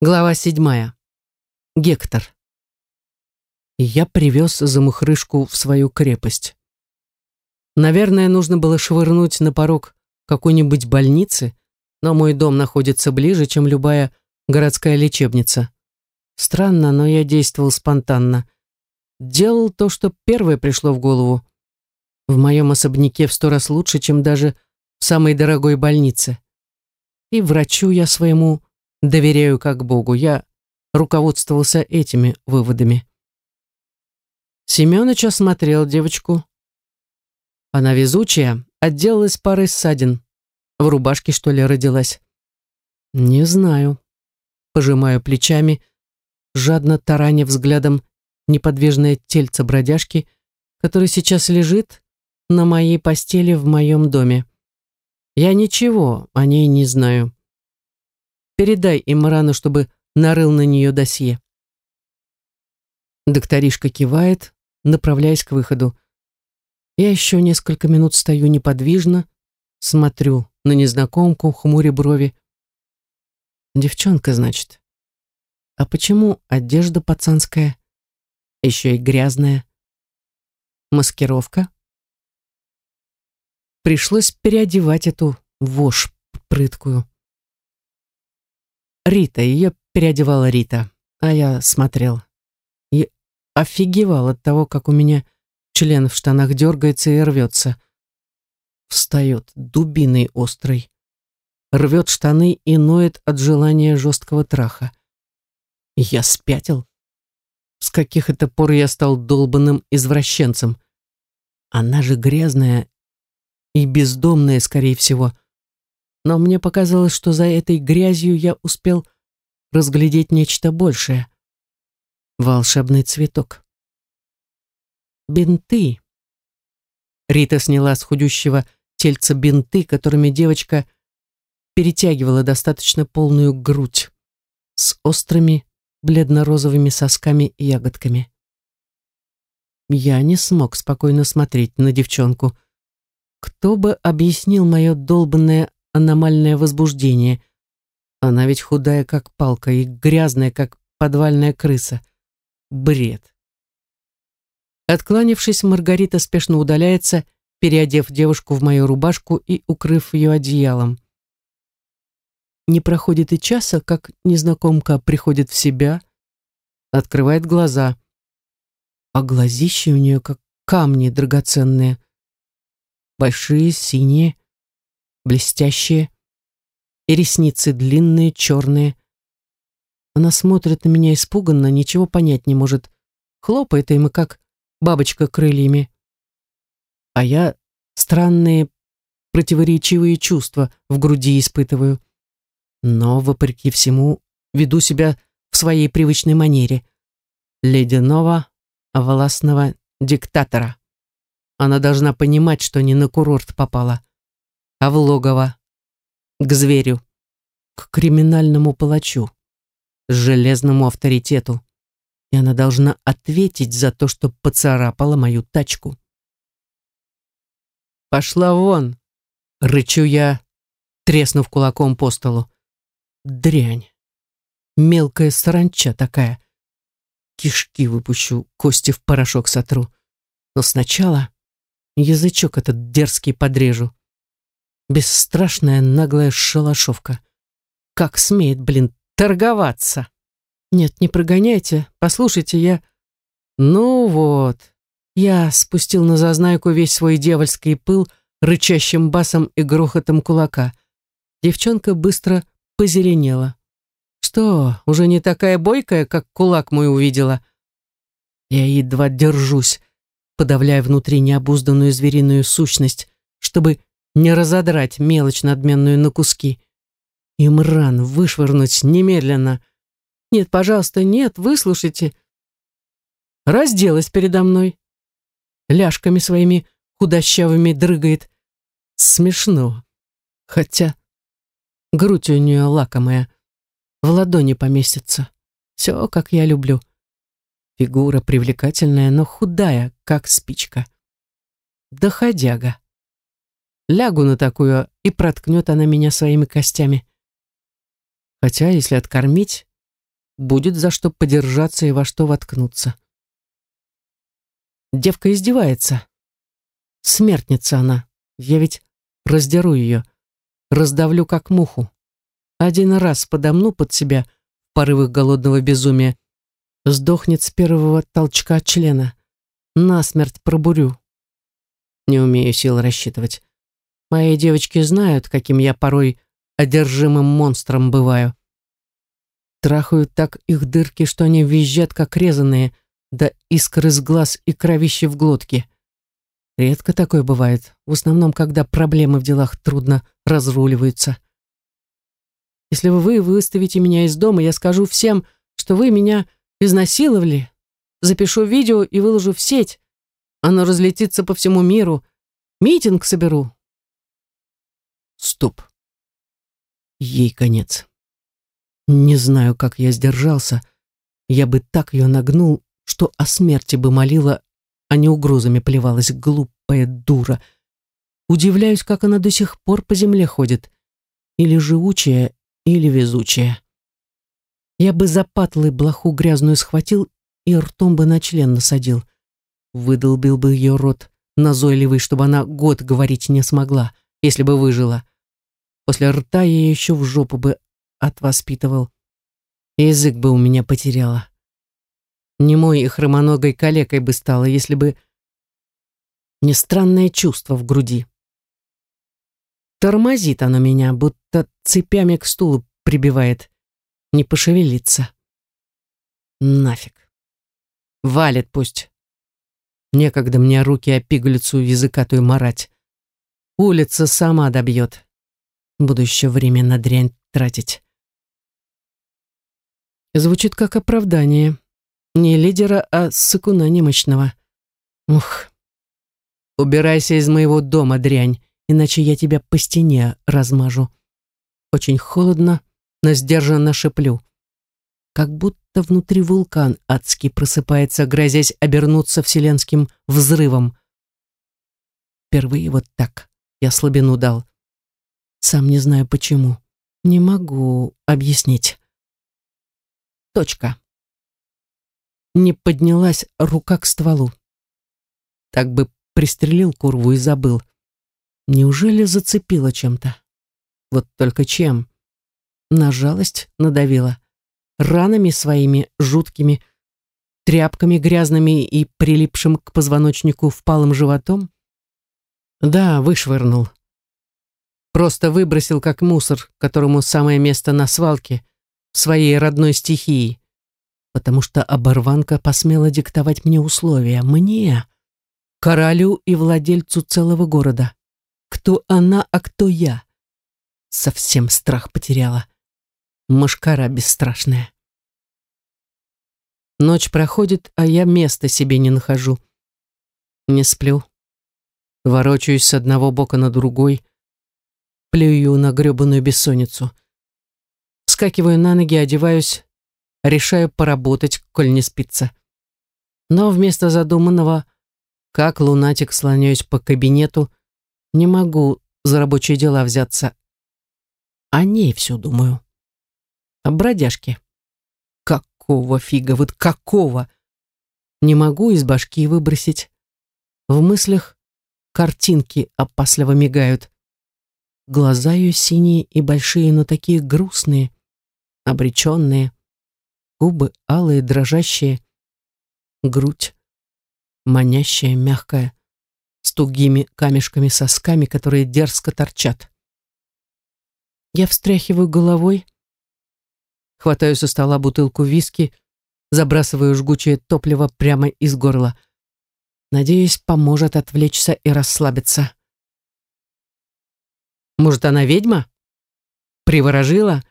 Глава седьмая. Гектор. Я привез замухрышку в свою крепость. Наверное, нужно было швырнуть на порог какой-нибудь больницы, но мой дом находится ближе, чем любая городская лечебница. Странно, но я действовал спонтанно. Делал то, что первое пришло в голову. В моем особняке в сто раз лучше, чем даже в самой дорогой больнице. И врачу я своему доверяю как Богу. Я руководствовался этими выводами. Семёныч осмотрел девочку. Она везучая, отделалась парой ссадин. В рубашке, что ли, родилась? Не знаю. Пожимаю плечами, жадно тараня взглядом неподвижное тельце бродяжки, который сейчас лежит на моей постели в моем доме. Я ничего о ней не знаю. Передай Имрану, чтобы нарыл на нее досье. Докторишка кивает, направляясь к выходу. Я еще несколько минут стою неподвижно, смотрю на незнакомку, хмуря брови. Девчонка, значит. А почему одежда пацанская? Еще и грязная. Маскировка? Пришлось переодевать эту вошь прыткую. Рита, ее переодевала Рита, а я смотрел. И офигевал от того, как у меня член в штанах дергается и рвется. Встает дубиной острой. Рвет штаны и ноет от желания жесткого траха. Я спятил. С каких это пор я стал долбанным извращенцем? Она же грязная и бездомная, скорее всего но мне показалось, что за этой грязью я успел разглядеть нечто большее. Волшебный цветок. Бинты. Рита сняла с худющего тельца бинты, которыми девочка перетягивала достаточно полную грудь с острыми бледно-розовыми сосками и ягодками. Я не смог спокойно смотреть на девчонку. Кто бы объяснил мое долбанное аномальное возбуждение. Она ведь худая, как палка, и грязная, как подвальная крыса. Бред. Откланившись, Маргарита спешно удаляется, переодев девушку в мою рубашку и укрыв ее одеялом. Не проходит и часа, как незнакомка приходит в себя, открывает глаза. А глазища у нее как камни драгоценные. Большие, синие, блестящие, и ресницы длинные, черные. Она смотрит на меня испуганно, ничего понять не может. Хлопает им, как бабочка крыльями. А я странные противоречивые чувства в груди испытываю. Но, вопреки всему, веду себя в своей привычной манере. Ледяного, властного диктатора. Она должна понимать, что не на курорт попала а в логово. К зверю. К криминальному палачу. Железному авторитету. И она должна ответить за то, что поцарапала мою тачку. «Пошла вон!» — рычу я, треснув кулаком по столу. «Дрянь! Мелкая саранча такая!» Кишки выпущу, кости в порошок сотру. Но сначала язычок этот дерзкий подрежу. Бесстрашная наглая шалашовка. Как смеет, блин, торговаться? Нет, не прогоняйте. Послушайте, я... Ну вот. Я спустил на зазнайку весь свой дьявольский пыл рычащим басом и грохотом кулака. Девчонка быстро позеленела. Что, уже не такая бойкая, как кулак мой увидела? Я едва держусь, подавляя внутри необузданную звериную сущность, чтобы не разодрать мелочь надменную на куски. Имран, вышвырнуть немедленно. Нет, пожалуйста, нет, выслушайте. Разделась передо мной. Ляжками своими худощавыми дрыгает. Смешно. Хотя грудь у нее лакомая. В ладони поместится. Все, как я люблю. Фигура привлекательная, но худая, как спичка. Доходяга. Лягу на такую, и проткнет она меня своими костями. Хотя, если откормить, будет за что подержаться и во что воткнуться. Девка издевается. Смертница она. Я ведь раздеру ее, раздавлю как муху. Один раз подомну под себя в порывах голодного безумия, сдохнет с первого толчка члена. Насмерть пробурю. Не умею сил рассчитывать. Мои девочки знают, каким я порой одержимым монстром бываю. Трахают так их дырки, что они визжат, как резаные, да искры с глаз и кровище в глотке. Редко такое бывает, в основном, когда проблемы в делах трудно разруливаются. Если вы выставите меня из дома, я скажу всем, что вы меня изнасиловали, запишу видео и выложу в сеть. Оно разлетится по всему миру. Митинг соберу. Стоп. Ей конец. Не знаю, как я сдержался. Я бы так ее нагнул, что о смерти бы молила, а не угрозами плевалась, глупая дура. Удивляюсь, как она до сих пор по земле ходит. Или живучая, или везучая. Я бы за патлы блоху грязную схватил и ртом бы на член насадил. Выдолбил бы ее рот, назойливый, чтобы она год говорить не смогла, если бы выжила. После рта я еще в жопу бы отвоспитывал. Язык бы у меня потеряла. Немой и хромоногой калекой бы стала, если бы не странное чувство в груди. Тормозит оно меня, будто цепями к стулу прибивает. Не пошевелиться. Нафиг. Валит пусть. Некогда мне руки о пигалицу языкатую марать. Улица сама добьет. Буду еще время на дрянь тратить. Звучит как оправдание. Не лидера, а сыкуна немощного. Ух. Убирайся из моего дома, дрянь, иначе я тебя по стене размажу. Очень холодно, но сдержанно шеплю. Как будто внутри вулкан адский просыпается, грозясь обернуться вселенским взрывом. Впервые вот так я слабину дал. Сам не знаю почему. Не могу объяснить. Точка. Не поднялась рука к стволу. Так бы пристрелил курву и забыл. Неужели зацепила чем-то? Вот только чем? На жалость надавила. Ранами своими жуткими, тряпками грязными и прилипшим к позвоночнику впалым животом? Да, вышвырнул. Просто выбросил как мусор, которому самое место на свалке, в своей родной стихии. Потому что оборванка посмела диктовать мне условия. Мне, королю и владельцу целого города. Кто она, а кто я? Совсем страх потеряла. Машкара бесстрашная. Ночь проходит, а я места себе не нахожу. Не сплю. Ворочаюсь с одного бока на другой, плюю на гребаную бессонницу. Вскакиваю на ноги, одеваюсь, решаю поработать, коль не спится. Но вместо задуманного, как лунатик слоняюсь по кабинету, не могу за рабочие дела взяться. О ней все думаю. О бродяжке. Какого фига, вот какого? Не могу из башки выбросить. В мыслях картинки опасливо мигают. Глаза ее синие и большие, но такие грустные, обреченные. Губы алые, дрожащие. Грудь манящая, мягкая, с тугими камешками-сосками, которые дерзко торчат. Я встряхиваю головой, хватаю со стола бутылку виски, забрасываю жгучее топливо прямо из горла. Надеюсь, поможет отвлечься и расслабиться. Может, она ведьма? Приворожила?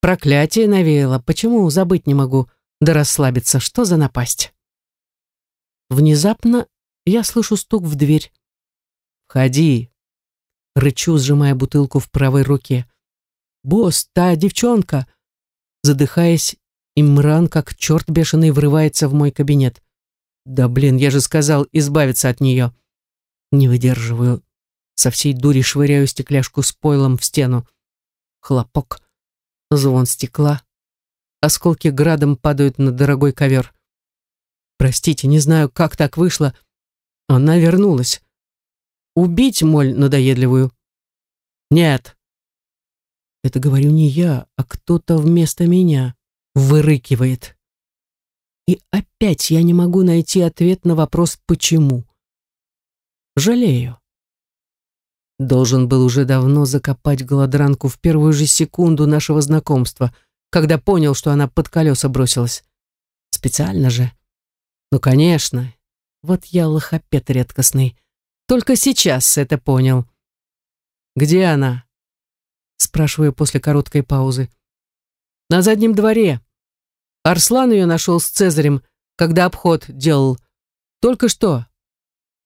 Проклятие навеяло. Почему забыть не могу? Да расслабиться. Что за напасть? Внезапно я слышу стук в дверь. «Входи!» Рычу, сжимая бутылку в правой руке. «Босс, та девчонка!» Задыхаясь, Имран, как черт бешеный, врывается в мой кабинет. «Да блин, я же сказал избавиться от нее!» Не выдерживаю, со всей дури швыряю стекляшку с пойлом в стену. Хлопок. Звон стекла. Осколки градом падают на дорогой ковер. Простите, не знаю, как так вышло. Она вернулась. Убить моль надоедливую? Нет. Это говорю не я, а кто-то вместо меня. Вырыкивает. И опять я не могу найти ответ на вопрос «почему?». Жалею. Должен был уже давно закопать голодранку в первую же секунду нашего знакомства, когда понял, что она под колеса бросилась. Специально же. Ну, конечно. Вот я лохопед редкостный. Только сейчас это понял. «Где она?» Спрашиваю после короткой паузы. «На заднем дворе. Арслан ее нашел с Цезарем, когда обход делал. Только что.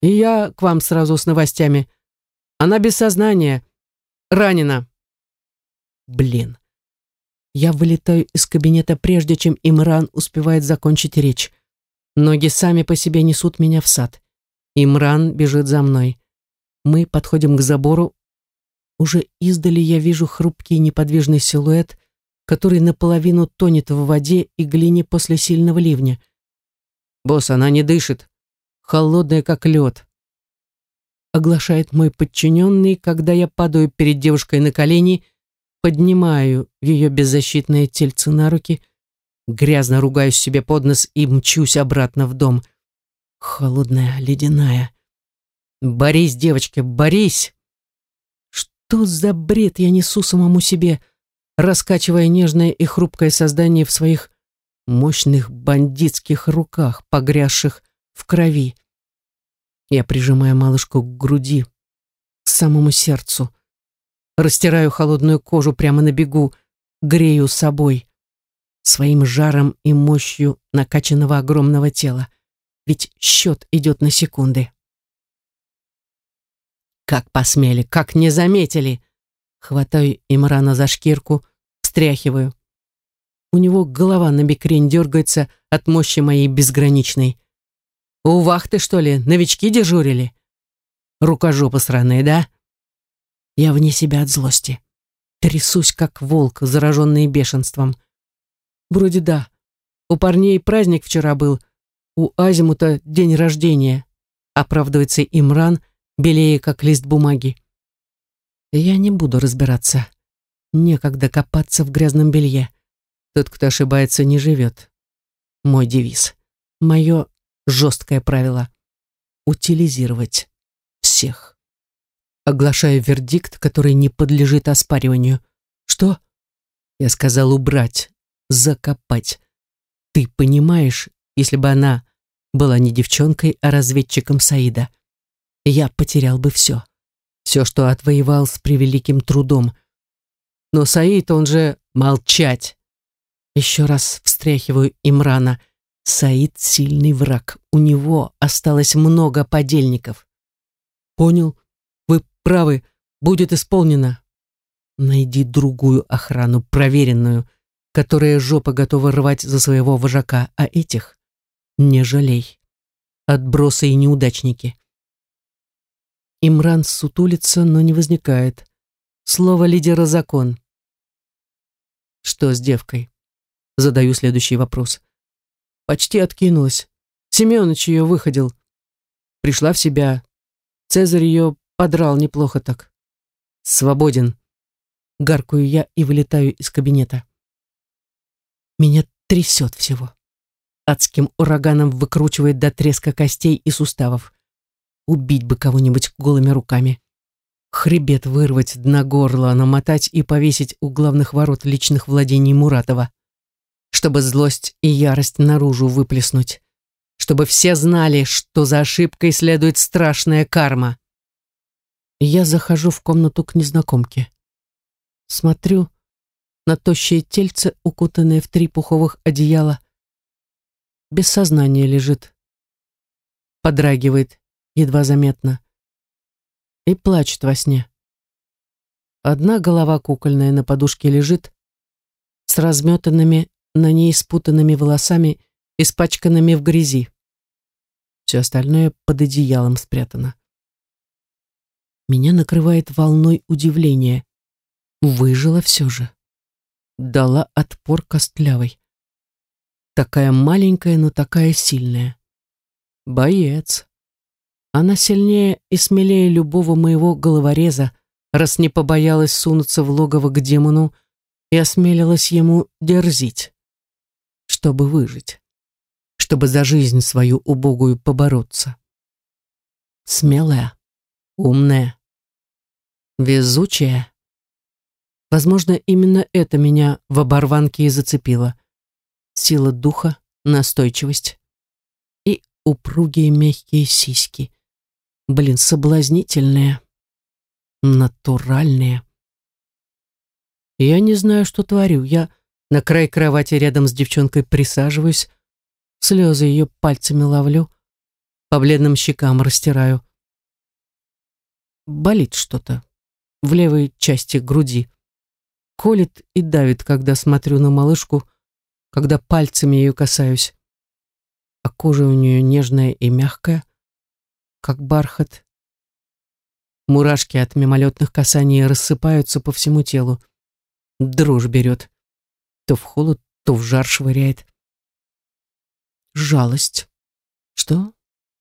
И я к вам сразу с новостями. Она без сознания. Ранена. Блин. Я вылетаю из кабинета, прежде чем Имран успевает закончить речь. Ноги сами по себе несут меня в сад. Имран бежит за мной. Мы подходим к забору. Уже издали я вижу хрупкий неподвижный силуэт, который наполовину тонет в воде и глине после сильного ливня. «Босс, она не дышит. Холодная, как лед», — оглашает мой подчиненный, когда я падаю перед девушкой на колени, поднимаю ее беззащитное тельце на руки, грязно ругаюсь себе под нос и мчусь обратно в дом. Холодная, ледяная. «Борись, девочка, борись!» Что за бред я несу самому себе?» Раскачивая нежное и хрупкое создание в своих мощных бандитских руках, погрязших в крови. Я прижимаю малышку к груди, к самому сердцу, растираю холодную кожу прямо на бегу, грею собой, своим жаром и мощью накачанного огромного тела, ведь счет идет на секунды. Как посмели, как не заметили! Хватаю Имрана за шкирку, встряхиваю. У него голова на бекрень дергается от мощи моей безграничной. У вахты, что ли, новички дежурили? Рукожопы сраные, да? Я вне себя от злости. Трясусь, как волк, зараженный бешенством. Вроде да. У парней праздник вчера был. У Азимута день рождения. Оправдывается Имран, белее, как лист бумаги. Я не буду разбираться. Некогда копаться в грязном белье. Тот, кто ошибается, не живет. Мой девиз. Мое жесткое правило. Утилизировать всех. Оглашаю вердикт, который не подлежит оспариванию. Что? Я сказал убрать, закопать. Ты понимаешь, если бы она была не девчонкой, а разведчиком Саида, я потерял бы все. Все, что отвоевал с превеликим трудом. Но Саид, он же молчать. Еще раз встряхиваю Имрана. Саид сильный враг. У него осталось много подельников. Понял? Вы правы. Будет исполнено. Найди другую охрану, проверенную, которая жопа готова рвать за своего вожака, а этих не жалей. Отбросы и неудачники. Имран сутулится, но не возникает. Слово лидера закон. Что с девкой? Задаю следующий вопрос. Почти откинулась. Семенович ее выходил. Пришла в себя. Цезарь ее подрал неплохо так. Свободен. Гаркую я и вылетаю из кабинета. Меня трясет всего. Адским ураганом выкручивает до треска костей и суставов. Убить бы кого-нибудь голыми руками. Хребет вырвать, дна горла намотать и повесить у главных ворот личных владений Муратова. Чтобы злость и ярость наружу выплеснуть. Чтобы все знали, что за ошибкой следует страшная карма. Я захожу в комнату к незнакомке. Смотрю на тощее тельце, укутанное в три пуховых одеяла. Без сознания лежит. Подрагивает едва заметно, и плачет во сне. Одна голова кукольная на подушке лежит с разметанными на ней спутанными волосами, испачканными в грязи. Все остальное под одеялом спрятано. Меня накрывает волной удивления. Выжила все же. Дала отпор костлявой. Такая маленькая, но такая сильная. Боец. Она сильнее и смелее любого моего головореза, раз не побоялась сунуться в логово к демону и осмелилась ему дерзить, чтобы выжить, чтобы за жизнь свою убогую побороться. Смелая, умная, везучая. Возможно, именно это меня в оборванке и зацепило. Сила духа, настойчивость и упругие мягкие сиськи. Блин, соблазнительные, натуральные. Я не знаю, что творю. Я на край кровати рядом с девчонкой присаживаюсь, слезы ее пальцами ловлю, по бледным щекам растираю. Болит что-то в левой части груди. Колет и давит, когда смотрю на малышку, когда пальцами ее касаюсь. А кожа у нее нежная и мягкая, как бархат. Мурашки от мимолетных касаний рассыпаются по всему телу. Дрожь берет. То в холод, то в жар швыряет. Жалость. Что?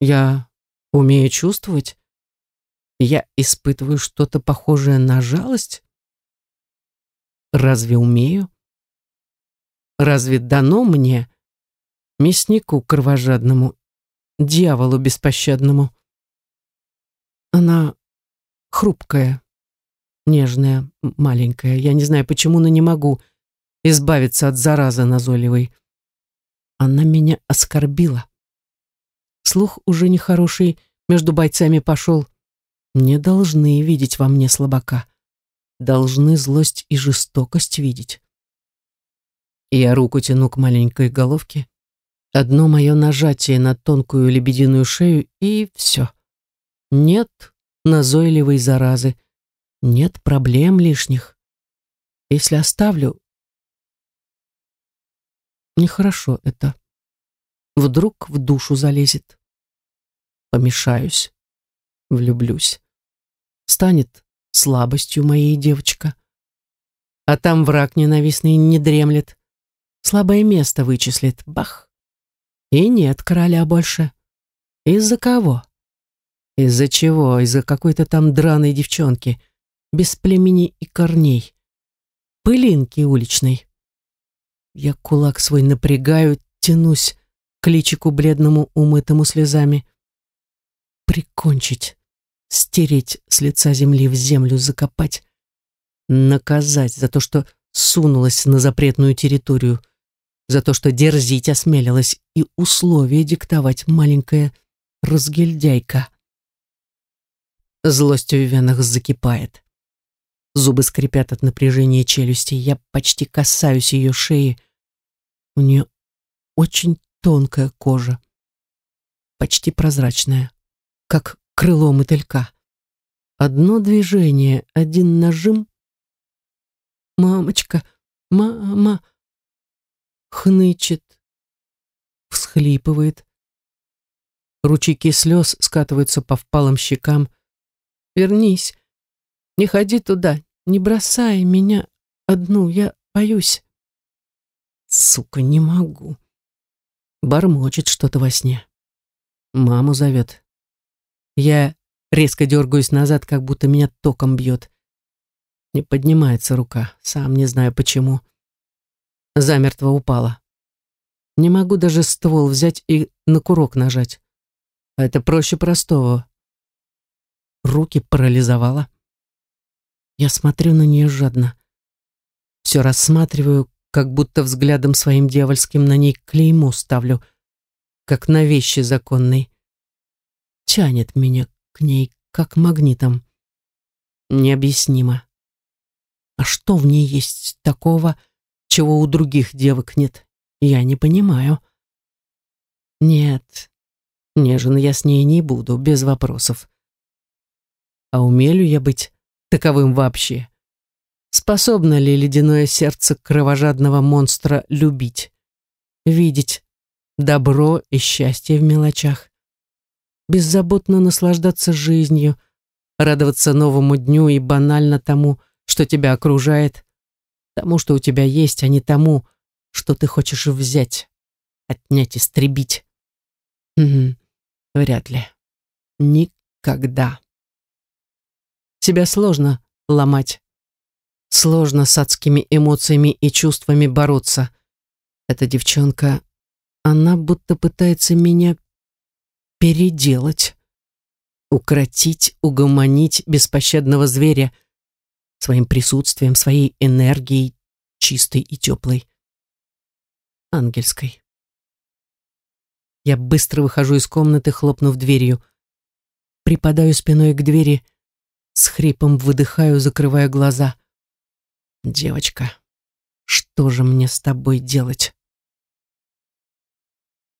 Я умею чувствовать? Я испытываю что-то похожее на жалость? Разве умею? Разве дано мне, мяснику кровожадному, дьяволу беспощадному? Она хрупкая, нежная, маленькая. Я не знаю почему, но не могу избавиться от заразы назойливой. Она меня оскорбила. Слух уже нехороший между бойцами пошел. Не должны видеть во мне слабака. Должны злость и жестокость видеть. Я руку тяну к маленькой головке. Одно мое нажатие на тонкую лебединую шею, и все. Нет назойливой заразы, нет проблем лишних. Если оставлю... Нехорошо это. Вдруг в душу залезет. Помешаюсь. Влюблюсь. Станет слабостью моей девочка. А там враг ненавистный не дремлет. Слабое место вычислит. Бах. И нет короля больше. Из-за кого? Из-за чего? Из-за какой-то там драной девчонки — без племени и корней. Пылинки уличной. Я кулак свой напрягаю, тянусь к личику бледному, умытому слезами. Прикончить, стереть с лица земли в землю, закопать, наказать за то, что сунулась на запретную территорию, за то, что дерзить осмелилась и условия диктовать маленькая разгильдяйка. Злость в венах закипает. Зубы скрипят от напряжения челюсти. Я почти касаюсь ее шеи. У нее очень тонкая кожа. Почти прозрачная, как крыло мотылька. Одно движение, один нажим. «Мамочка! Мама!» Хнычет, всхлипывает. Ручейки слез скатываются по впалым щекам. «Вернись! Не ходи туда! Не бросай меня одну, я боюсь. Сука, не могу. Бормочет что-то во сне. Маму зовет. Я резко дергаюсь назад, как будто меня током бьет. Не поднимается рука, сам не знаю почему. Замертво упала. Не могу даже ствол взять и на курок нажать. А это проще простого. Руки парализовала. Я смотрю на нее жадно. Все рассматриваю, как будто взглядом своим дьявольским на ней клеймо ставлю, как на вещи законной. Тянет меня к ней, как магнитом. Необъяснимо. А что в ней есть такого, чего у других девок нет? Я не понимаю. Нет, нежен я с ней не буду, без вопросов. А умею я быть таковым вообще? Способно ли ледяное сердце кровожадного монстра любить? Видеть добро и счастье в мелочах? Беззаботно наслаждаться жизнью, радоваться новому дню и банально тому, что тебя окружает, тому, что у тебя есть, а не тому, что ты хочешь взять отнять, истребить. Угу, вряд ли. Никогда. Себя сложно ломать. Сложно с адскими эмоциями и чувствами бороться. Эта девчонка, она будто пытается меня переделать. Укротить, угомонить беспощадного зверя своим присутствием, своей энергией, чистой и теплой. Ангельской. Я быстро выхожу из комнаты, хлопнув дверью. Припадаю спиной к двери, с хрипом выдыхаю, закрывая глаза. «Девочка, что же мне с тобой делать?»